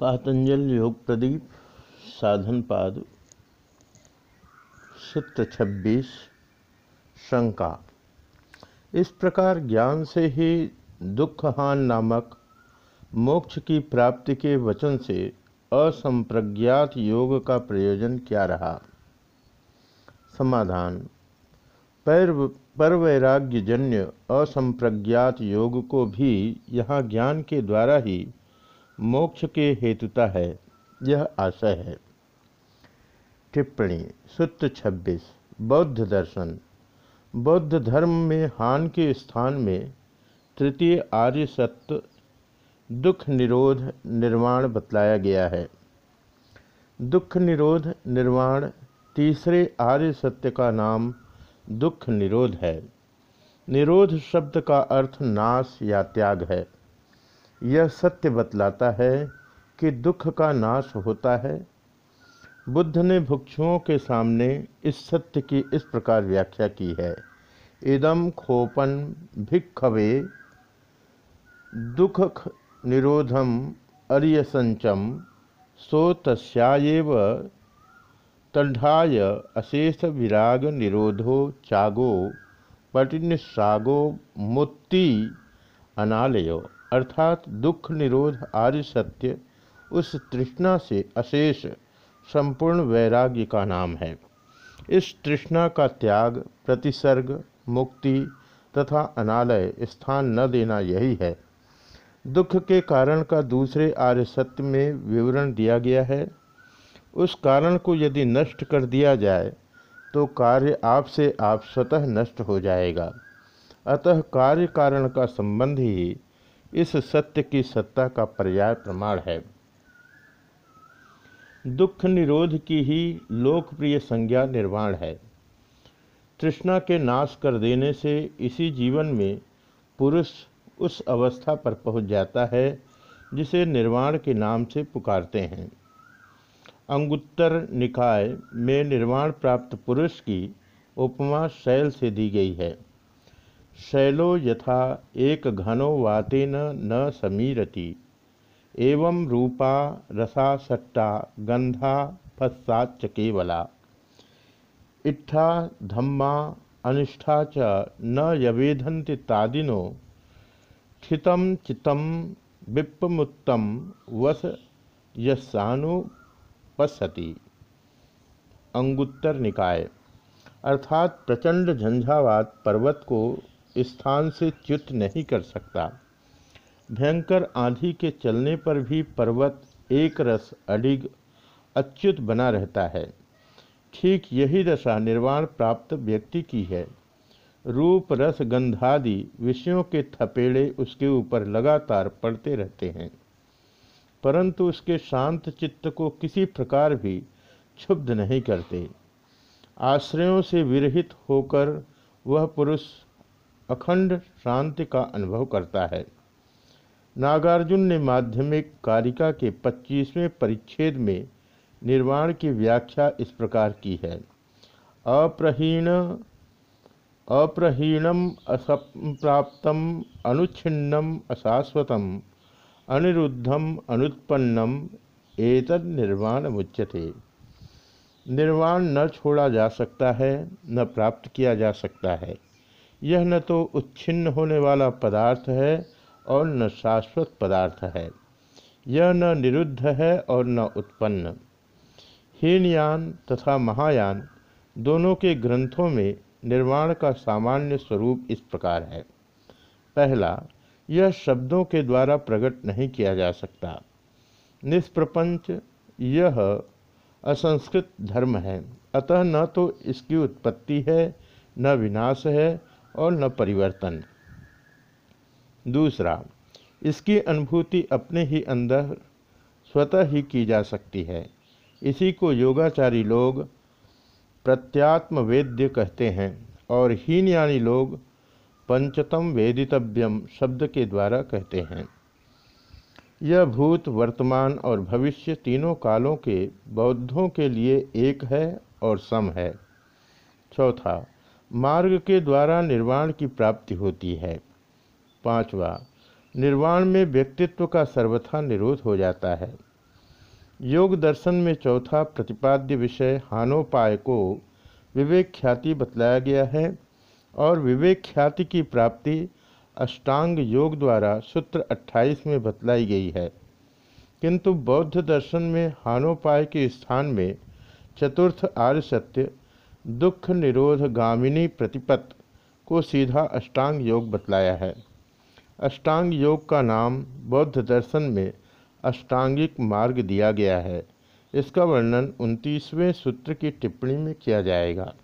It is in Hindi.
पातंजल योग प्रदीप साधन पाद सूत्र छब्बीस, शंका। इस प्रकार ज्ञान से ही दुखहान नामक मोक्ष की प्राप्ति के वचन से असंप्रज्ञात योग का प्रयोजन क्या रहा? समाधान। पर वैराग्यजन्य असंप्रज्ञात योग को भी यहाँ ज्ञान के द्वारा ही मोक्ष के हेतुता है, यह आशय है। टिप्पणी, सूत्र छब्बीस, बौद्ध दर्शन। बौद्ध धर्म में हान के स्थान में तृतीय आर्य सत्य दुख निरोध निर्वाण बतलाया गया है। दुख निरोध निर्वाण तीसरे आर्य सत्य का नाम दुख निरोध है। निरोध शब्द का अर्थ नाश या त्याग है। यह सत्य बतलाता है कि दुख का नाश होता है। बुद्ध ने भुक्षुओं के सामने इस सत्य की इस प्रकार व्याख्या की है। इदम खोपन भिक्षवे दुख निरोधम अर्यसंचम सो तस्याव तंढाय अशेष विराग निरोधो चागो पटिनिस्सागो मुत्ति अनालयो। अर्थात दुख निरोध आर्य सत्य उस तृष्णा से अशेष संपूर्ण वैराग्य का नाम है। इस तृष्णा का त्याग, प्रतिसर्ग, मुक्ति तथा अनालय स्थान न देना यही है। दुख के कारण का दूसरे आर्य सत्य में विवरण दिया गया है। उस कारण को यदि नष्ट कर दिया जाए तो कार्य आप से आप स्वतः नष्ट हो जाएगा। अतः कार्य कारण का संबंध ही इस सत्य की सत्ता का पर्याय प्रमाण है। दुख निरोध की ही लोकप्रिय संज्ञा निर्वाण है। तृष्णा के नाश कर देने से इसी जीवन में पुरुष उस अवस्था पर पहुँच जाता है जिसे निर्वाण के नाम से पुकारते हैं। अंगुत्तर निकाय में निर्वाण प्राप्त पुरुष की उपमा शैल से दी गई है। शैलो यथा एक घनो वातेन न समीरति। एवं रूपा रसा सट्टा गंधा फस्साच केवला। इट्ठा धम्मा अनिष्ठा च न यवेधन्ति तादिनो। स्थितम चितम विप्पमुत्तम वस यस्सानुपसति अंगुत्तर निकाय। अर्थात प्रचंड झंझावात पर्वत को स्थान से च्युत नहीं कर सकता। भयंकर आंधी के चलने पर भी पर्वत एक रस अडिग, अच्युत बना रहता है। ठीक यही दशा निर्वाण प्राप्त व्यक्ति की है। रूप, रस गंधादि विषयों के थपेड़े उसके ऊपर लगातार पड़ते रहते हैं। परंतु उसके शांत चित्त को किसी प्रकार भी क्षुब्ध नहीं करते। आश्रयों से विरहित होकर वह पुरुष अखंड शांति का अनुभव करता है। नागार्जुन ने माध्यमिक कारिका के 25वें परिच्छेद में निर्वाण की व्याख्या इस प्रकार की है। अप्रहीण, अप्रहीणम असंप्राप्तम, अनुच्छिन्नम अशाश्वतम, अनिरुद्धम अनुत्पन्नम, एतद निर्वाण मुच्यते। निर्वाण न छोड़ा जा सकता है, न प्राप्त किया जा सकता है। यह न तो उच्छिन्न होने वाला पदार्थ है और न शाश्वत पदार्थ है। यह न निरुद्ध है और न उत्पन्न। हीनयान तथा महायान दोनों के ग्रंथों में निर्माण का सामान्य स्वरूप इस प्रकार है। पहला, यह शब्दों के द्वारा प्रकट नहीं किया जा सकता। निष्प्रपंच, यह असंस्कृत धर्म है। अतः न तो इसकी उत्पत्ति है, न विनाश है और न परिवर्तन। दूसरा, इसकी अनुभूति अपने ही अंदर स्वतः ही की जा सकती है। इसी को योगाचारी लोग प्रत्यात्म वेद्य कहते हैं और हीनयानी लोग पंचतम वेदितव्यम शब्द के द्वारा कहते हैं। यह भूत, वर्तमान और भविष्य तीनों कालों के बौद्धों के लिए एक है और सम है। चौथा मार्ग के द्वारा निर्वाण की प्राप्ति होती है। पांचवा, निर्वाण में व्यक्तित्व का सर्वथा निरोध हो जाता है। योग दर्शन में चौथा प्रतिपाद्य विषय हानोपाय को विवेक ख्याति बतलाया गया है और विवेक ख्याति की प्राप्ति अष्टांग योग द्वारा सूत्र 28 में बतलाई गई है। किंतु बौद्ध दर्शन में हानोपाय के स्थान में चतुर्थ आर्य सत्य दुख निरोध गामिनी प्रतिपत को सीधा अष्टांग योग बतलाया है। अष्टांग योग का नाम बौद्ध दर्शन में अष्टांगिक मार्ग दिया गया है। इसका वर्णन उनतीसवें सूत्र की टिप्पणी में किया जाएगा।